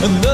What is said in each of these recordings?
Another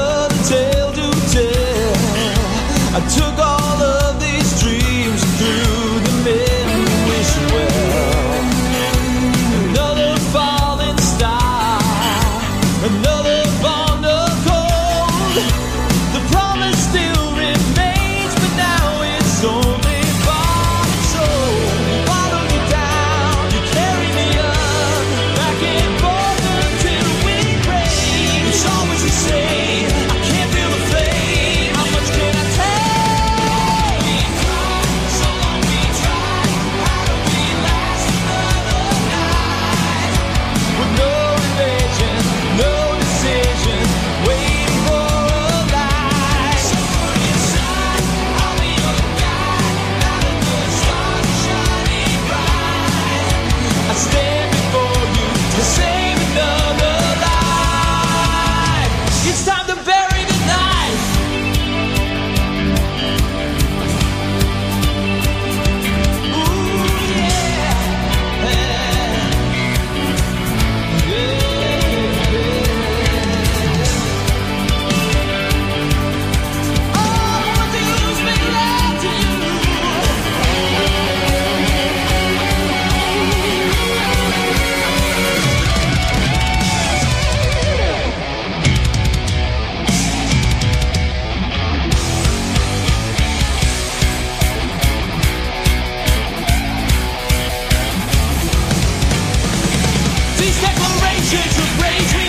Church of Rage.